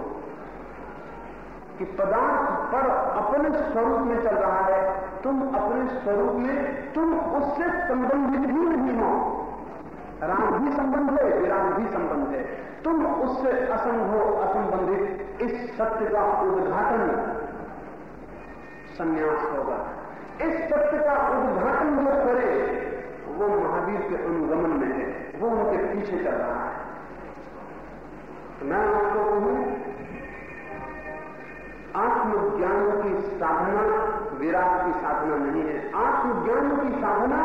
A: कि पदार्थ पर अपने स्वरूप में चल रहा है। तुम अपने स्वरूप में, तुम उससे संबंधित ही नहीं हो। राम भी संबंध है विराम भी संबंध है। तुम उससे असंग हो, असंबंधित। इस सत्य का उद्घाटन संन्यास होगा। इस सत्य का उद्घाटन जो करे वो महावीर के अनुगमन में है, वो उनके पीछे चल रहा है। तो मैं आपको कहूँ, आत्मज्ञान की साधना विराट की साधना नहीं है। आत्मज्ञान की साधना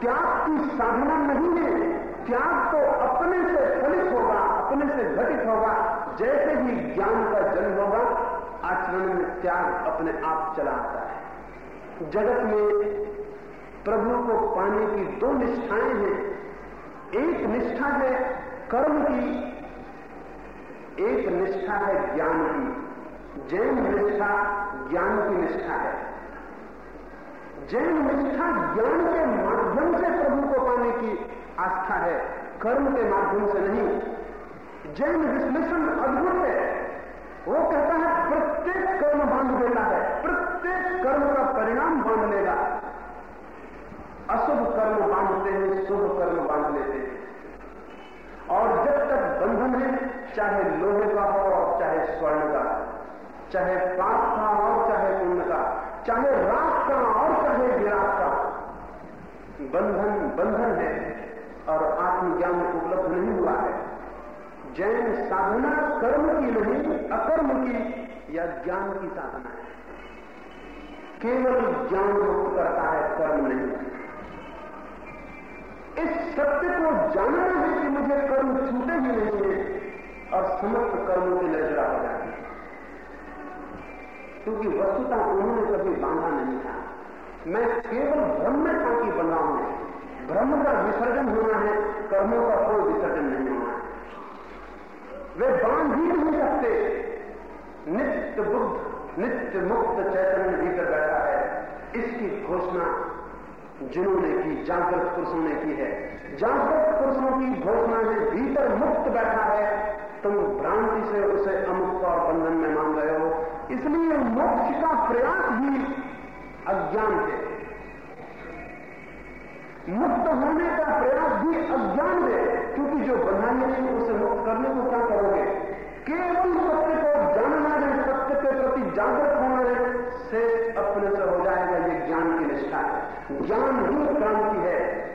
A: त्याग की साधना नहीं है। त्याग तो अपने से फलित होगा, अपने से घटित होगा। जैसे ही ज्ञान का जन्म होगा, आचरण में त्याग अपने आप चला आता है। जगत में प्रभु को पाने की दो निष्ठाएँ हैं। एक निष्ठा है कर्म की, एक निष्ठा है ज्ञान की। जैन निष्ठा ज्ञान की निष्ठा है। जैन निष्ठा ज्ञान के माध्यम से प्रभु को पाने की आस्था है, कर्म के माध्यम से नहीं। जैन विश्लेषण अद्भुत है। वो कहता है, प्रत्येक कर्म बाँध देता है, प्रत्येक कर्म का परिणाम बाँध लेगा अशुभ कर्म बांधते हैं शुभ कर्म बाँध लेते हैं और जब तक बंधन है चाहे लोहे का हो और चाहे स्वर्ण का, चाहे पाप का और चाहे पुण्य का, चाहे रात का और चाहे विराट का। बंधन बंधन है और आत्मज्ञान उपलब्ध नहीं हुआ है। जैन साधना कर्म की नहीं, अकर्म की या ज्ञान की साधना है। केवल ज्ञान मुक्त करता है, कर्म नहीं। इस सत्य को जानना है कि मुझे कर्म छूटे ही नहीं है। और समस्त कर्मों की नजरा हो जाती है। क्योंकि वस्तुता उन्होंने कभी बांधा नहीं था। मैं केवल था कि बना हूँ ब्रह्म का विसर्जन होना है, कर्मों का कोई विसर्जन नहीं होना है। वे बाँध ही नहीं सकते। नित्य बुद्ध, नित्य मुक्त चैतन्य भीतर बैठा है। इसकी घोषणा जिन्होंने की, जागृत पुरुषों ने की है। जागृत पुरुषों की घोषणा में भीतर मुक्त बैठा है। तुम भ्रांति से उसे अमुक्त और बंधन में मान रहे हो। इसलिए मोक्ष का प्रयास भी अज्ञान है। मुक्त होने का प्रयास भी अज्ञान है, क्योंकि जो बंधाने नहीं उसे मुक्त करने को क्या करोगे? केवल सत्य को जानना है, सत्य के प्रति जागृत होना है से अपने से हो जाएगा, ये ज्ञान की निष्ठा है। ज्ञान ही क्रांति है।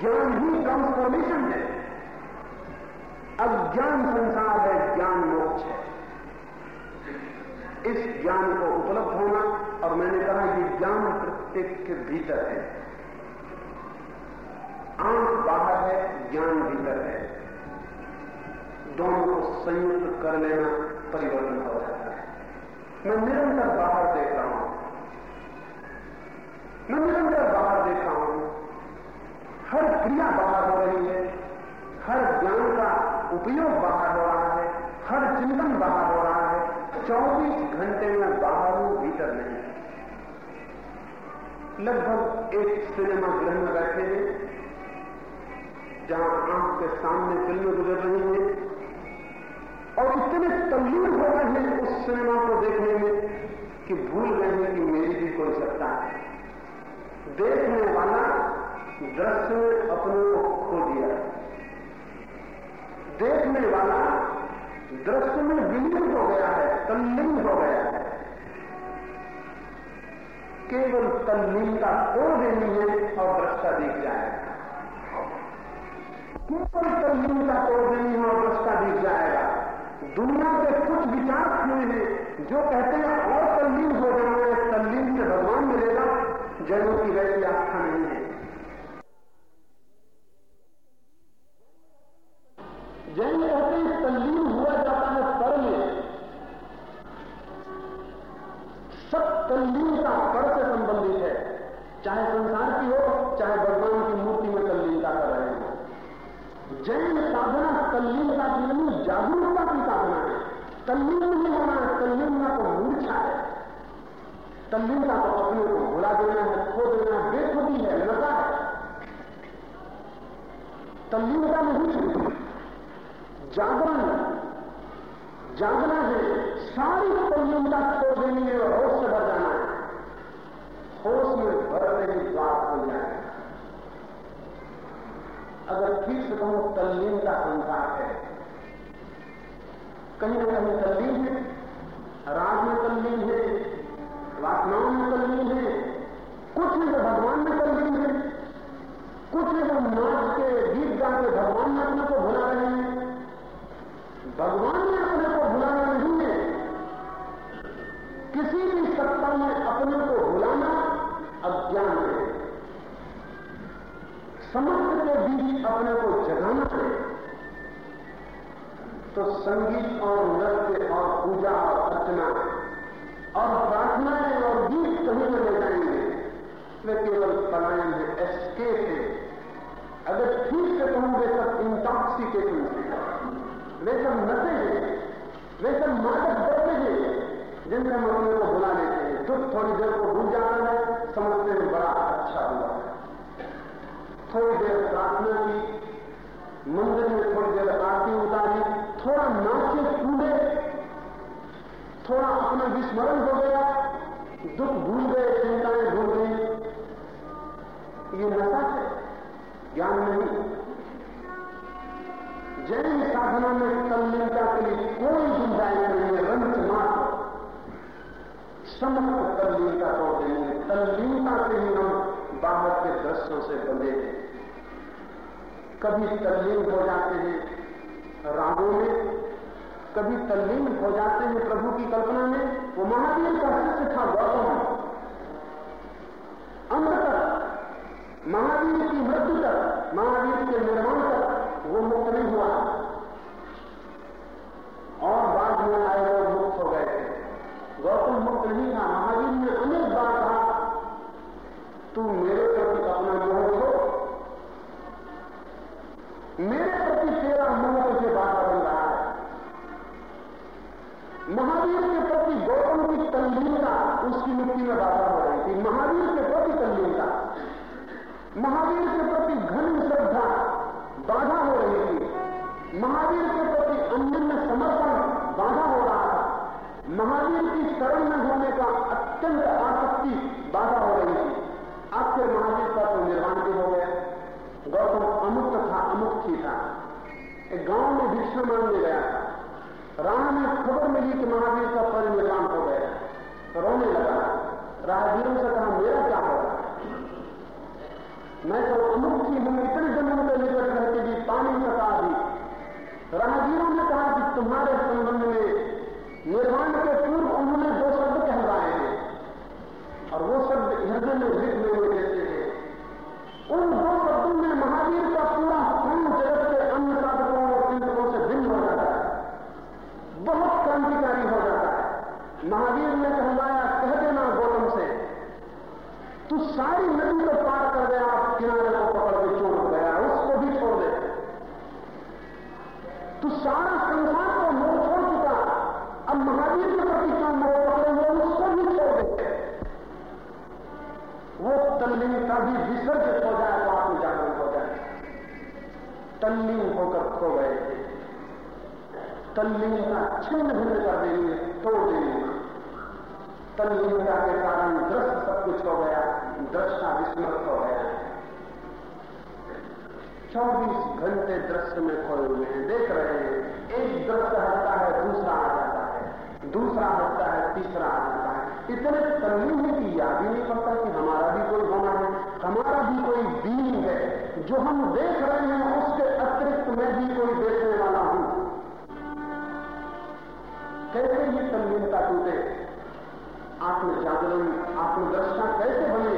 A: ज्ञान ही ट्रांसफॉर्मेशन है। अज्ञान संसार है, ज्ञान मोक्ष है। इस ज्ञान को उपलब्ध होना, और मैंने कहा ये ज्ञान प्रत्येक के भीतर है। आँख बाहर है, ज्ञान भीतर है। दोनों को संयुक्त कर लेना परिवर्तन हो जाता है। मैं निरंतर बाहर देख रहा हूँ। मैं उपयोग बाहर हो रहा है, हर चिंतन बाहर हो रहा है। चौबीस घंटे में बाहर हूँ भीतर नहीं। लगभग एक सिनेमा गृह में बैठे हैं, जहाँ आँख के सामने फ़िल्में गुजर रही हैं। और इतने तल्लीन हो गए हैं उस सिनेमा को देखने में कि भूल गए हैं कि मेरी भी कोई सत्ता है। देखने वाला दृश्य अपने को खो दिया। देखने वाला दृश्य में विलीन हो गया है, तल्लीन हो गया है। केवल तल्लीनता खो देनी है, और दृष्टा दिख जाएगा। केवल तल्लीनता तोड़ देनी है, और रास्ता दिख जाएगा। दुनिया के कुछ विचार हुए हैं, जो कहते हैं, और तल्लीन हो है तल्लीन से भगवान मिलेगा। जैनों की वैसी आस्था नहीं है जैन कहते हैं तल्लीन हुआ जाता है पर में। सब तल्लीनता पर से संबंधित है। चाहे संसार की हो, चाहे भगवान की मूर्ति में तल्लीनता कर रहे हो। जैन साधना तल्लीनता की नहीं, जागरूकता की साधना है। तल्लीन नहीं होना है तल्लीनता को मूर्छा है। तल्लीनता को अपने को भुला देना है, खो देना बेखुदी है नशा है। तल्लीनता नहीं जागरण। जागना है, सारी तल्लीनता छोड़ देनी है और होश से भर जाना है। होश में भरने की बात हो जाए। अगर ठीक से कहूँ तल्लीन का संसार है, कहीं ना कहीं तल्लीन है राज में तल्लीन है, वासनाओं में तल्लीन है, कुछ नहीं तो भगवान में तल्लीन है। कुछ नहीं तो नाच के गीत गा के भगवान में अपने को भुला रहे हैं। भगवान ने अपने को भुलाना नहीं है। किसी भी सत्ता में अपने को भुलाना अज्ञान है। समस्त के बीच अपने को जगाना है। तो संगीत और नृत्य और पूजा और अर्चना और प्रार्थनाएँ और गीत कहीं में ले जाएँगे। वे केवल पलायन है एस्केप है। अगर ठीक से कहूँ वे सब इंटॉक्सिकेशन है। वे सब नशे हैं वे सब मादक द्रव्य हैं जिनसे अपने को बुला लेते हैं। दुख थोड़ी देर को भूल जाना है, समझते हैं बड़ा अच्छा हुआ थोड़ी देर प्रार्थना की, मंदिर में थोड़ी देर आरती उतारी, थोड़ा नाचे कूदे, थोड़ा अपना विस्मरण हो गया, दुख भूल गए, चिंताएँ भूल गई। ये नशा है, ज्ञान नहीं। जैन साधना में तल्लीनता के लिए कोई गुंजाइश नहीं है रंच मात्र। समस्त तल्लीनता तोड़ देंगे तल्लीनता से ही हम बाहर के दृश्यों से बंधे हैं। कभी तल्लीन हो जाते हैं रागों में, कभी तल्लीन हो जाते हैं प्रभु की कल्पना में, वो महावीर का शिष्य था गौतम। महावीर के प्रति घन श्रद्धा बाधा हो रही थी। महावीर के प्रति अन्य समर्पण बाधा हो रहा था। महावीर की शरण में होने का अत्यंत आसक्ति बाधा हो रही थी। आखिर महावीर का तो निर्माण भी हो गया। गौतम अमुक्त था अमुक्त ही था। एक गाँव में भिक्षा मांगने गया राह में खबर मिली कि महावीर का परिनिर्वाण हो गया। रोने लगा। राहगीरों से कहा, मेरा मैं तो अमुक की हूँ इतने जन्म में निकट रहते भी पानी सका दी। राहगीरों ने कहा कि तुम्हारे संबंध में निर्माण के पूर्व उन्होंने दो शब्द कहलाए हैं। और वो शब्द हृदय में लिख लेने तल्लीनता भी विसर्जित हो जाए तो आत्म जागृत हो जाए। तल्लीन होकर खो गए थे। तल्लीनता छिन्न भिन्न कर देंगे, तोड़ देंगे। तल्लीनता के कारण दृश्य सब कुछ हो गया दृष्टा विस्मृत हो गया। चौबीस घंटे दृश्य में खोए हुए हैं, देख रहे हैं, एक दृश्य हटता है, दूसरा आ जाता है। दूसरा हटता है, तीसरा आ जाता है। इतने तल्लीन कि याद ही नहीं पड़ता कि हमारा भी कोई होना है। हमारा भी कोई बीइंग है, जो हम देख रहे हैं, उसके अतिरिक्त मैं भी कोई देखने वाला हूँ। कैसे ये तल्लीनता टूटे? आत्म जागरण आत्मदर्शना कैसे बने?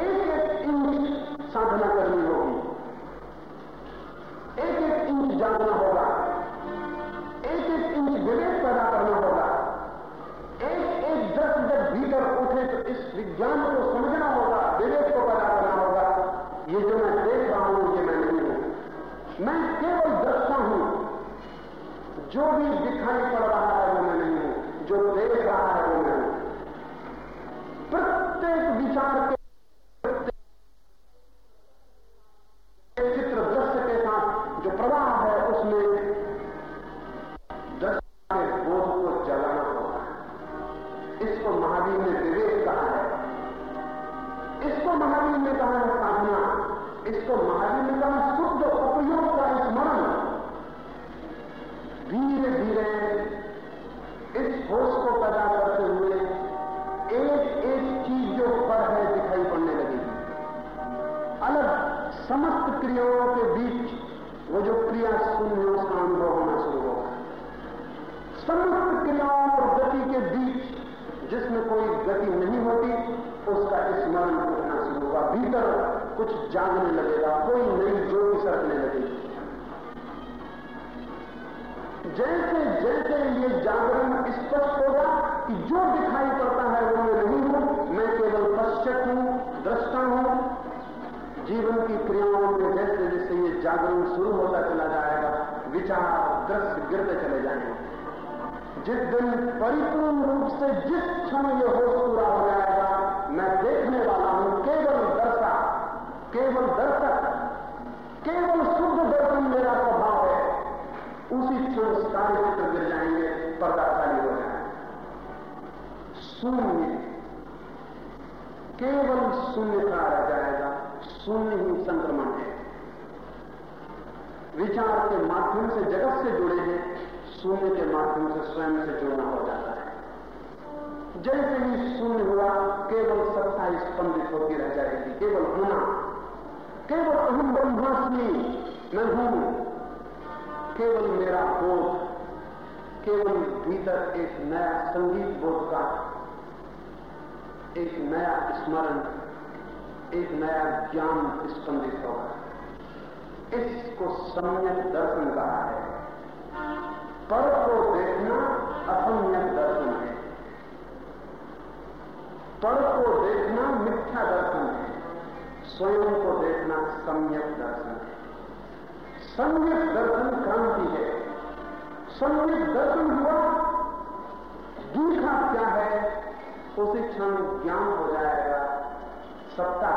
A: एक एक इंच साधना करनी होगी। एक एक इंच जागना होगा। एक एक इंच विवेक पैदा करना होगा। एक एक दस जब भीतर उठे तो इस विज्ञान को समझना होगा। मैं केवल दृष्टा हूँ। जो भी दिखाई पड़ रहा है वो मैं नहीं हूँ, जो देख रहा है वो मैं प्रत्येक विचार के चित्र दृश्य के साथ जो प्रवाह है, उसमें दृश्य बोध को जगाना होगा इसको महावीर ने विवेक कहा है। इसको महावीर ने कहा है साधना। इसको महावीर ने क्रियाओं के बीच वो जो क्रिया शून्य है, उसका अनुभव होना शुरू होगा समस्त क्रियाओं और गति के बीच जिसमें कोई गति नहीं होती, उसका स्मरण उठना शुरू होगा भीतर कुछ जागने लगेगा, कोई नई ज्योति सरकने लगेगी। जैसे जैसे ये जागरण स्पष्ट होगा कि जो दिखाई पड़ता है वो मैं नहीं हूँ, मैं केवल पश्चक हूँ, दृष्टा हूँ जीवन की क्रियाओं में जैसे जैसे ये जागरण शुरू होता चला जाएगा, विचार दृश्य गिरते चले जाएँगे। जिस दिन परिपूर्ण रूप से जिस क्षण ये होश पूरा हो जाएगा, मैं देखने वाला हूँ केवल दर्शा, केवल दर्शक, केवल शुद्ध दर्शन मेरा स्वभाव है। उसी क्षण सारे चित्र गिर जाएँगे पर्दाशाली हो जाएगा। शून्य, केवल शून्यता रह जाएगा। शून्य ही संक्रमण है। विचार के माध्यम से जगत से जुड़े हैं, शून्य के माध्यम से स्वयं से जुड़ना हो जाता है। जैसे ही शून्य हुआ, केवल सत्ता स्पंदित होती रह जाएगी, केवल होना। केवल अहम ब्रह्मास्मि, मैं हूँ। केवल मेरा बोध, केवल भीतर एक नया संगीत बोध का एक नया स्मरण एक नया ज्ञान स्पंदित होगा। इसको सम्यक दर्शन कहा है। पर को देखना असम्यक दर्शन है। पर को देखना मिथ्या दर्शन है। स्वयं को देखना सम्यक दर्शन है। सम्यक दर्शन क्रांति है। सम्यक दर्शन हुआ, दूसरा क्या है? उसी क्षण ज्ञान हो जाएगा। सत्ता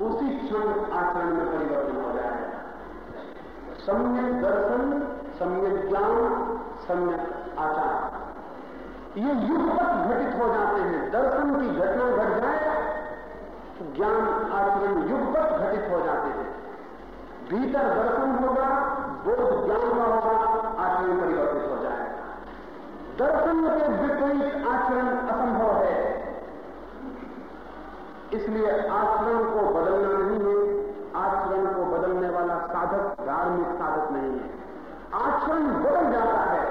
A: उसी क्षण आचरण में परिवर्तन हो जाएगा। सम्यक दर्शन, सम्यक ज्ञान, सम्यक आचार। ये युगपत घटित हो जाते हैं। दर्शन की घटना घट जाए तो ज्ञान आचरण युगपत घटित हो जाते हैं। भीतर दर्शन होगा, बोध ज्ञान का होगा, आचरण परिवर्तित हो जाएगा। दर्शन के विपरीत आचरण असंभव है। इसलिए आचरण को बदलना नहीं है। आचरण को बदलने वाला साधक धार्मिक साधक नहीं है। आचरण बदल जाता है,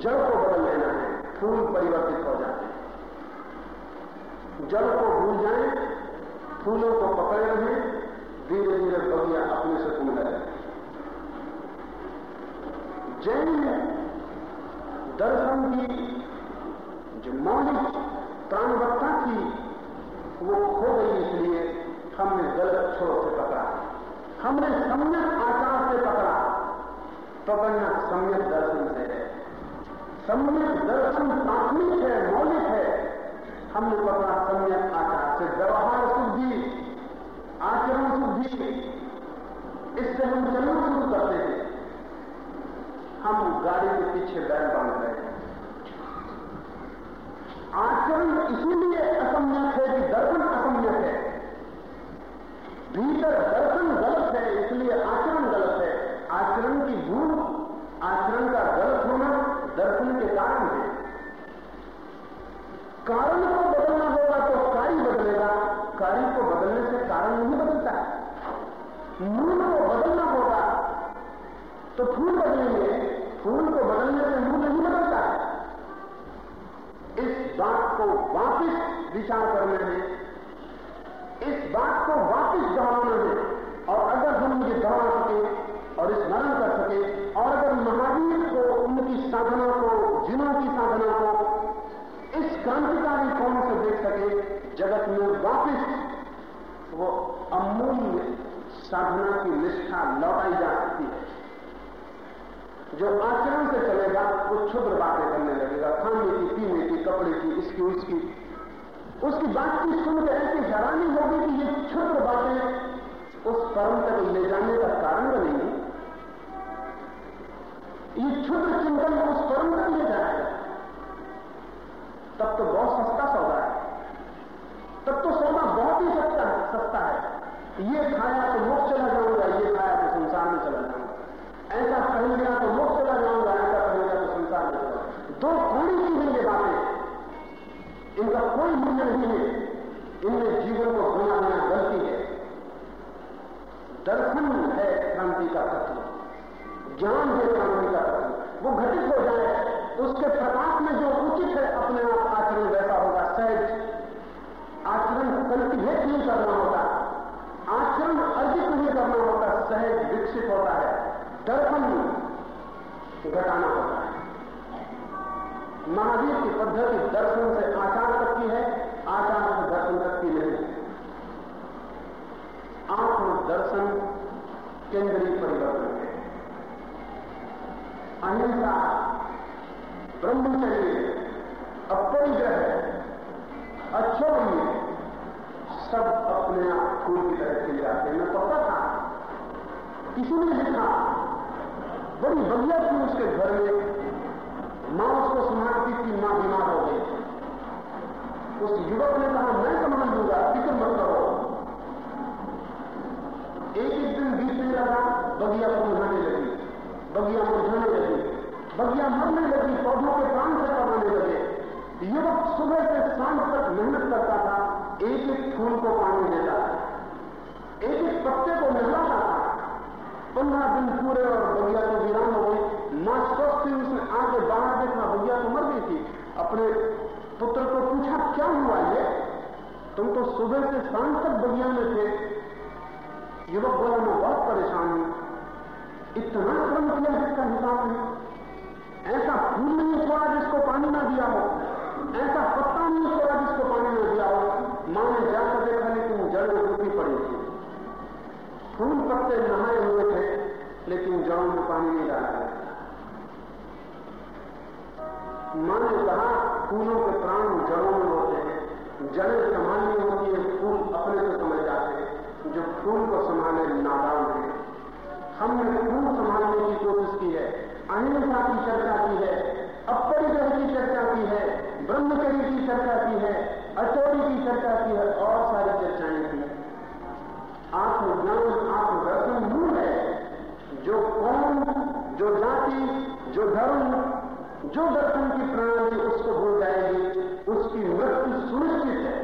A: जड़ को बदल लेना है, फूल परिवर्तित हो जाते हैं। जड़ को भूल जाए, फूलों को पकड़ रहें धीरे धीरे बगिया अपने से फूल लगे जैन दर्शन की, जो मौलिक प्राणवत्ता थी वो खो गई इसलिए हमने गलत छोर से पकड़ा। हमने सम्यक आचार से पकड़ा। पकड़ना सम्यक दर्शन से है। सम्यक दर्शन प्राथमिक है, मौलिक है। हमने पकड़ा सम्यक आचार से, व्यवहार शुद्धि, आचरण शुद्धि, इससे हम चलना शुरू करते हैं। हम गाड़ी के पीछे बैल बाँध रहे हैं। आचरण इसीलिए असम्यक है कि दर्शन असम्यक है। भीतर दर्शन गलत है, इसलिए आचरण गलत है। आचरण की भूल आचरण का गलत होना दर्शन के कारण है। कारण को बदलना होगा तो कार्य बदलेगा। कार्य को बदलने से कारण नहीं बदलता। मूल बात को वापिस दोहराने में और अगर हम ये दोहरा सके और स्मरण कर सके और अगर महावीर को, उनकी साधना को, जिनों की साधना को, इस क्रांतिकारी कोण से देख सके, जगत में वापिस वो अमूल्य साधना की निष्ठा लौटाई जा सकती है। जो आचरण से चलेगा, वो क्षुद्र बातें करने लगेगा। खाने की, पीने की, कपड़े की, इसकी, उसकी उसकी बातचीत सुन के ऐसी हैरानी होगी कि ये क्षुद्र बातें उस परम तक ले जाने का कारण बनेंगी ये क्षुद्र चिंतन उस परम तक ले जाएगा तब तो बहुत सस्ता सौदा है। तब तो सौदा बहुत ही सस्ता है सस्ता है। ये खाया तो मोक्ष चला जाऊँगा ये खाया तो संसार में चला जाऊँगा। ऐसा पहन गया तो मोक्ष चला जाऊँगा ऐसा पहन गया तो संसार में चला दो इनका कोई मूल्य नहीं है। इनमें जीवन को होना देना गलती है। दर्शन है क्रांति का तत्व। ज्ञान है क्रांति का तत्व। वो घटित हो जाए, उसके प्रकाश में जो उचित है, अपने आप आचरण वैसा होगा, सहज। आचरण कल्टिवेट नहीं करना होता। आचरण अर्जित नहीं करना होता, सहज, विकसित होता है। दर्शन घटाना होता है। महावीर की पद्धति दर्शन से आचार तक की है, आचार से दर्शन तक की नहीं है। आत्म दर्शन केंद्रीय परिवर्तन है। अहिंसा ब्रह्मचर्य अपरिग्रह अच्छोड़िए सब अपने आप फूल की तरह खिल जाते हैं। मैं पता था किसी ने लिखा, बड़ी बढ़िया थी उसके घर में। माँ उसको संभालती थी माँ बीमार हो गई। उस युवक ने कहा, मैं संभाल लूँगा फ़िक्र मत करो। एक एक दिन बीतने लगा बगिया को मुरझाने लगी, बगिया मुरझाने लगी, बगिया मरने लगी, पौधों के प्राण से पड़ने लगे। युवक सुबह से शाम तक मेहनत करता था, एक एक फूल को पानी देता था। एक एक पत्ते को नहलाता था। पंद्रह दिन पूरे और बगिया को वीरान हो गई। माँ स्वस्थ हुई उसने आगे बाहर देखा बगिया तो मर गई थी। अपने पुत्र को पूछा, क्या हुआ ये? तुम तो सुबह से शाम तक बगिया में थे। युवक बोला, मैं बहुत परेशान हूँ। इतना श्रम किया जिसका हिसाब नहीं। ऐसा फूल नहीं छोड़ा जिसको पानी ना दिया हो। ऐसा पत्ता नहीं छोड़ा जिसको पानी ना दिया हो। माँ ने जाकर देखा लेकिन जड़ में रुकी पड़ी थी। फूल पत्ते नहाए हुए थे, लेकिन जड़ों में पानी नहीं डाला माँ ने कहा, फूलों के प्राण जड़ों में होते हैं। जड़ें संभालनी होती है, फूल अपने से समझ जाते हैं। जो फूल को संभाले, नादान है। हमने फूल संभालने की कोशिश की है। अहिंसा की चर्चा की है। अपरिग्रह की चर्चा की है। ब्रह्मचर्य की चर्चा की है। अचौरी की चर्चा की है। और सारी चर्चाएँ की आत्मज्ञान, आत्मदर्शन मूल है। जो कौन जो जाति, जो धर्म जो दर्शन की प्रणाली उसको भूल जाएगी, उसकी मृत्यु सुनिश्चित है।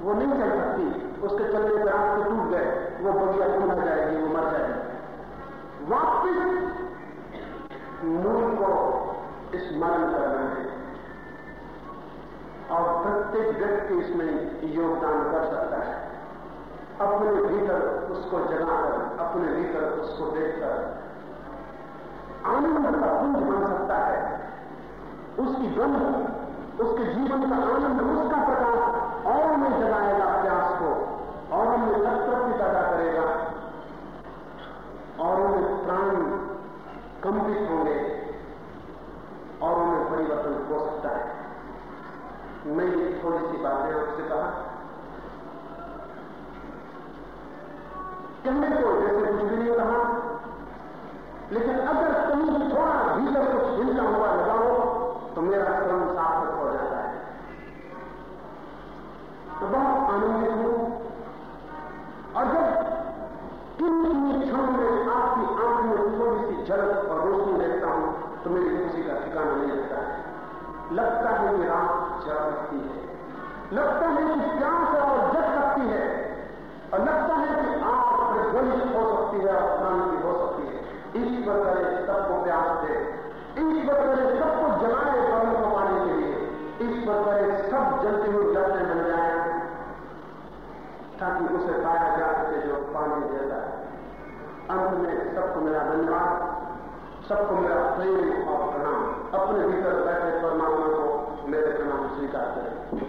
A: वो नहीं चल सकती, उसके चलने पर रास्ते टूट गए, वो बगिया भूल जाएगी, वो मर जाएगी। वापिस मूल को स्मरण करना है और प्रत्येक व्यक्ति इसमें योगदान कर सकता है। अपने भीतर उसको जगाकर, अपने भीतर उसको देखकर आनंद का पुंज बन सकता है। उसकी गंध उसके जीवन का आनंद उसका प्रकाश और में जगाएगा अभ्यास को, और हमें तत्प्रति पैदा करेगा। और उन्हें प्राण कंपित होंगे, और उन्हें परिवर्तन हो सकता है। मैं ये थोड़ी सी बातें आपसे कहा। कहने को जैसे कुछ भी नहीं कहा, लेकिन अगर तो मेरा श्रम सार्थक हो जाता है। तो बहुत आनंदित हूँ। और जब इन क्षणों में आपकी आँख में थोड़ी सी झलक और रोशनी देखता हूँ तो मेरी खुशी का ठिकाना नहीं लगता है। लगता है कि रात जड़ सकती है। लगता है कि प्यास और जग सकती है। और लगता है कि आप प्रज्वलित हो सकती है और क्रांति हो सकती है। ईश्वर करे सबको प्यास दे ईश्वर करे सबको जलाए कर्म को पाने के लिए ईश्वर करे सब जलते हुए जाते बन जाए ताकि उसे पाया जा सके जो पानी देता है। अंत में सबको मेरा धन्यवाद, सबको मेरा प्रेम और प्रणाम। अपने भीतर बैठे परमात्मा को मेरे प्रणाम स्वीकार करें।